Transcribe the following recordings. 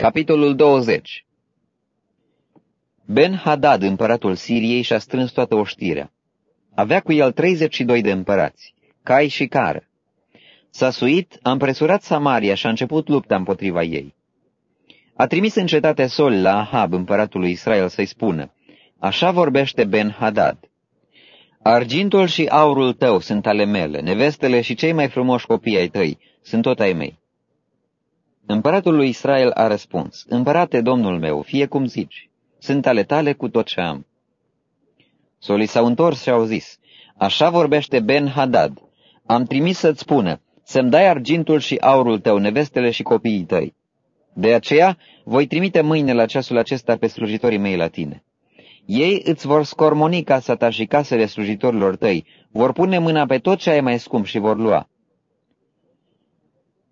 Capitolul 20 Ben-Hadad, împăratul Siriei, și-a strâns toată oștirea. Avea cu el 32 de împărați, cai și cară. S-a suit, a împresurat Samaria și a început lupta împotriva ei. A trimis în cetate Sol la Ahab, împăratul lui Israel, să-i spună, Așa vorbește Ben-Hadad. Argintul și aurul tău sunt ale mele, nevestele și cei mai frumoși copii ai tăi sunt tot ai mei. Împăratul lui Israel a răspuns, Împărate, domnul meu, fie cum zici, sunt ale tale cu tot ce am. Solii s-au întors și au zis, Așa vorbește Ben-Hadad, am trimis să-ți spună, să-mi dai argintul și aurul tău, nevestele și copiii tăi. De aceea voi trimite mâine la ceasul acesta pe slujitorii mei la tine. Ei îți vor scormoni casa ta și casele slujitorilor tăi, vor pune mâna pe tot ce ai mai scump și vor lua.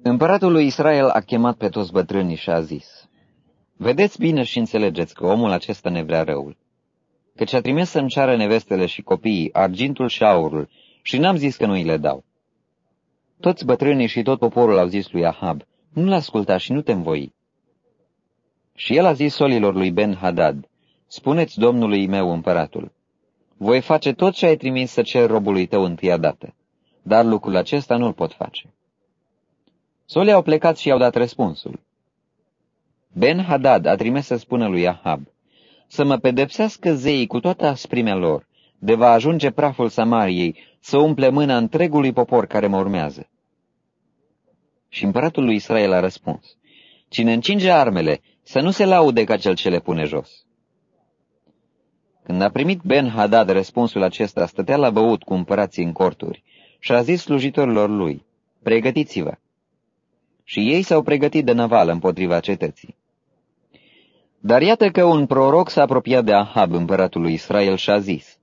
Împăratul lui Israel a chemat pe toți bătrânii și a zis, Vedeți bine și înțelegeți că omul acesta ne vrea răul, căci a trimis să-mi ceară nevestele și copiii, argintul și aurul, și n-am zis că nu îi le dau. Toți bătrânii și tot poporul au zis lui Ahab, nu-l asculta și nu te învoi. Și el a zis solilor lui Ben-Hadad, spuneți domnului meu împăratul, voi face tot ce ai trimis să cer robului tău întâia dată, dar lucrul acesta nu-l pot face. Solii au plecat și i-au dat răspunsul. Ben-Hadad a trimis să spună lui Ahab, să mă pedepsească zeii cu toată asprimea lor, de va ajunge praful Samariei să umple mâna întregului popor care mă urmează. Și împăratul lui Israel a răspuns, Cine încinge armele, să nu se laude ca cel ce le pune jos. Când a primit Ben-Hadad răspunsul acesta, stătea la băut cu împărații în corturi și a zis slujitorilor lui, Pregătiți-vă! Și ei s-au pregătit de navală împotriva cetății. Dar iată că un proroc s-a apropiat de Ahab, împăratul lui Israel, și a zis,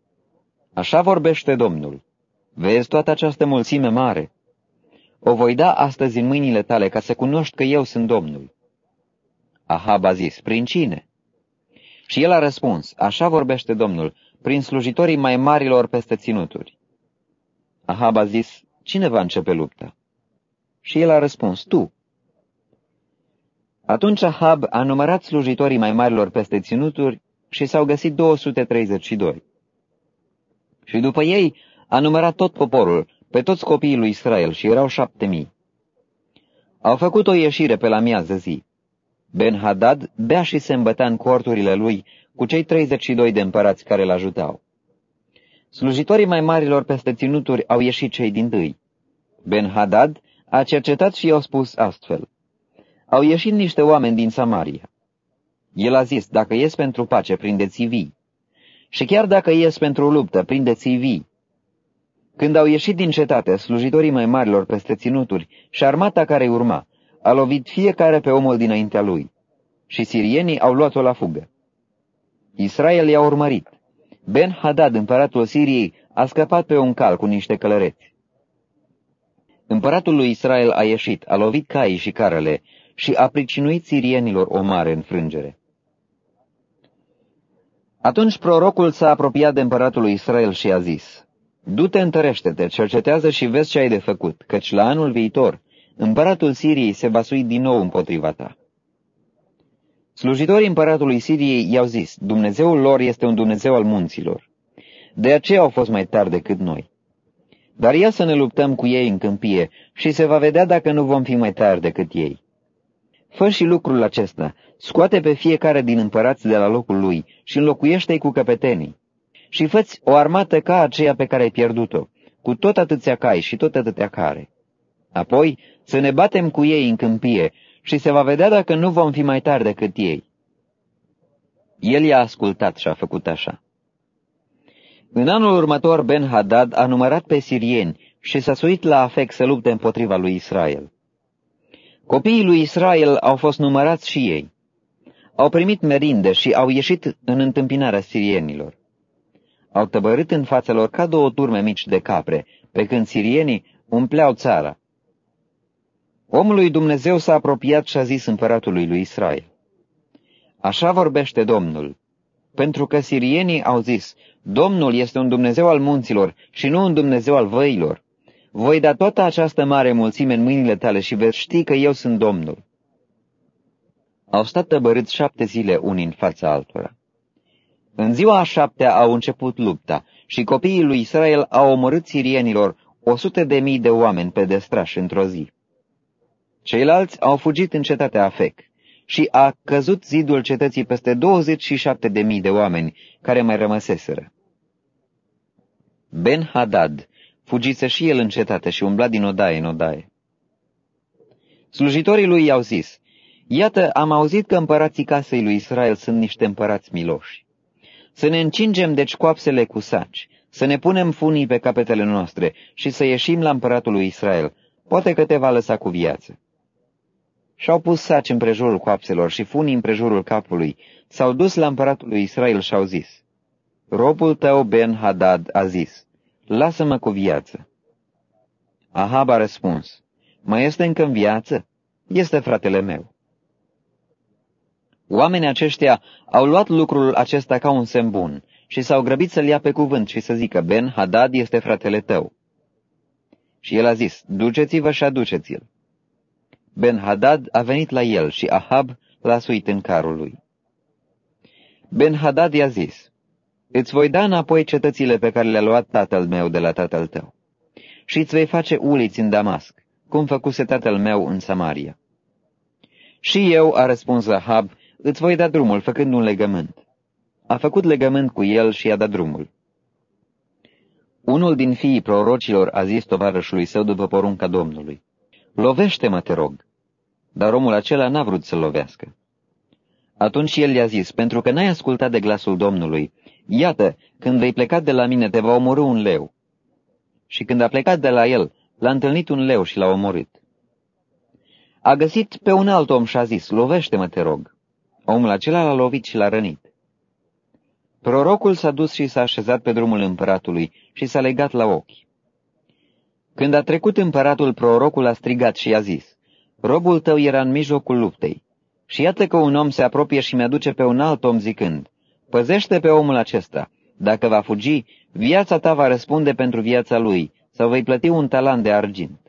Așa vorbește Domnul, vezi toată această mulțime mare? O voi da astăzi în mâinile tale ca să cunoști că eu sunt Domnul. Ahab a zis, prin cine? Și el a răspuns, așa vorbește Domnul, prin slujitorii mai marilor peste ținuturi. Ahab a zis, cine va începe lupta? Și el a răspuns, tu. Atunci Ahab a numărat slujitorii mai marilor peste ținuturi și s-au găsit 232. Și după ei a numărat tot poporul, pe toți copiii lui Israel, și erau șapte mii. Au făcut o ieșire pe la miază zi. Ben-Hadad bea și se îmbătea în corturile lui cu cei 32 de împărați care îl ajutau. Slujitorii mai marilor peste ținuturi au ieșit cei din tâi. Ben-Hadad a cercetat și i-au spus astfel. Au ieșit niște oameni din Samaria. El a zis, dacă ies pentru pace, prindeți vii. Și chiar dacă ies pentru luptă, prindeți vii. Când au ieșit din cetate, slujitorii mai marilor peste ținuturi și armata care urma, a lovit fiecare pe omul dinaintea lui. Și sirienii au luat-o la fugă. Israel i-a urmărit. Ben-Hadad, împăratul Siriei, a scăpat pe un cal cu niște călăreți. Împăratul lui Israel a ieșit, a lovit caii și carele și a pricinuit sirienilor o mare înfrângere. Atunci prorocul s-a apropiat de împăratul lui Israel și a zis, Du-te, întărește-te, cercetează și vezi ce ai de făcut, căci la anul viitor împăratul Siriei se va sui din nou împotriva ta. Slujitorii împăratului Siriei i-au zis, Dumnezeul lor este un Dumnezeu al munților. De aceea au fost mai tari decât noi. Dar ia să ne luptăm cu ei în câmpie și se va vedea dacă nu vom fi mai tari decât ei. Fă și lucrul acesta, scoate pe fiecare din împărați de la locul lui și înlocuiește-i cu căpetenii. Și făți o armată ca aceea pe care ai pierdut-o, cu tot atâția cai și tot atâtea care. Apoi să ne batem cu ei în câmpie și se va vedea dacă nu vom fi mai tari decât ei. El i-a ascultat și a făcut așa. În anul următor, Ben-Hadad a numărat pe sirieni și s-a suit la Afec să lupte împotriva lui Israel. Copiii lui Israel au fost numărați și ei. Au primit merinde și au ieșit în întâmpinarea sirienilor. Au tăbărât în fața lor ca două turme mici de capre, pe când sirienii umpleau țara. Omul lui Dumnezeu s-a apropiat și a zis împăratului lui Israel. Așa vorbește Domnul, pentru că sirienii au zis, Domnul este un Dumnezeu al munților și nu un Dumnezeu al văilor. Voi da toată această mare mulțime în mâinile tale și veți ști că eu sunt Domnul. Au stat tăbărâți șapte zile unii în fața altora. În ziua a șaptea au început lupta și copiii lui Israel au omorât sirienilor o sută de mii de oameni pe destraș într-o zi. Ceilalți au fugit în cetatea Afec și a căzut zidul cetății peste 27 de mii de oameni care mai rămăseseră. Ben Hadad fugise și el în cetate și umbla din odaie în odaie. Slujitorii lui i-au zis, Iată, am auzit că împărații casei lui Israel sunt niște împărați miloși. Să ne încingem deci coapsele cu saci, să ne punem funii pe capetele noastre și să ieșim la împăratul lui Israel. Poate că te va lăsa cu viață. Și-au pus saci împrejurul coapselor și funii împrejurul capului, s-au dus la împăratul lui Israel și au zis, Robul tău Ben Hadad a zis, lasă-mă cu viață. Ahab a răspuns, mai este încă în viață? Este fratele meu. Oamenii aceștia au luat lucrul acesta ca un semn bun și s-au grăbit să-l ia pe cuvânt și să zică, Ben Hadad este fratele tău. Și el a zis, duceți-vă și aduceți-l. Ben Hadad a venit la el și Ahab l-a suit în carul lui. Ben Hadad i-a zis, Îți voi da înapoi cetățile pe care le-a luat tatăl meu de la tatăl tău și îți vei face uliți în Damasc, cum făcuse tatăl meu în Samaria. Și eu, a răspuns Ahab, îți voi da drumul, făcând un legământ. A făcut legământ cu el și i-a dat drumul. Unul din fiii prorocilor a zis tovarășului său după porunca Domnului, Lovește-mă, te rog. Dar omul acela n-a vrut să-l lovească. Atunci el i-a zis, pentru că n-ai ascultat de glasul Domnului, iată, când vei pleca de la mine, te va omorâ un leu. Și când a plecat de la el, l-a întâlnit un leu și l-a omorât. A găsit pe un alt om și a zis, lovește-mă, te rog. Omul acela l-a lovit și l-a rănit. Prorocul s-a dus și s-a așezat pe drumul împăratului și s-a legat la ochi. Când a trecut împăratul, prorocul a strigat și i-a zis, Robul tău era în mijlocul luptei. Și iată că un om se apropie și mi-aduce pe un alt om zicând, Păzește pe omul acesta. Dacă va fugi, viața ta va răspunde pentru viața lui, sau vei plăti un talan de argint.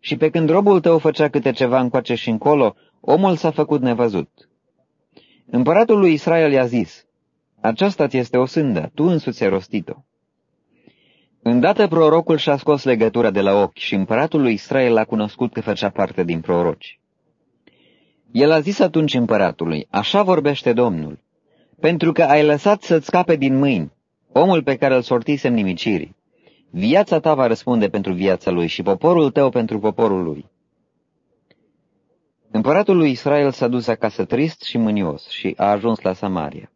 Și pe când robul tău făcea câte ceva încoace și încolo, omul s-a făcut nevăzut. Împăratul lui Israel i-a zis, Aceasta ți este o sândă, tu însuți ai rostit-o. Îndată prorocul și-a scos legătura de la ochi și împăratul lui Israel a cunoscut că făcea parte din proroci. El a zis atunci împăratului, așa vorbește Domnul, pentru că ai lăsat să-ți scape din mâini omul pe care îl sortisem nimicirii. Viața ta va răspunde pentru viața lui și poporul tău pentru poporul lui. Împăratul lui Israel s-a dus acasă trist și mânios și a ajuns la Samaria.